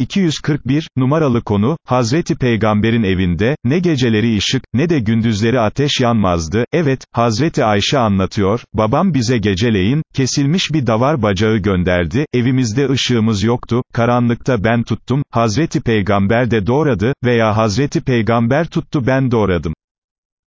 241, numaralı konu, Hazreti Peygamber'in evinde, ne geceleri ışık, ne de gündüzleri ateş yanmazdı, evet, Hazreti Ayşe anlatıyor, babam bize geceleyin, kesilmiş bir davar bacağı gönderdi, evimizde ışığımız yoktu, karanlıkta ben tuttum, Hazreti Peygamber de doğradı, veya Hazreti Peygamber tuttu ben doğradım.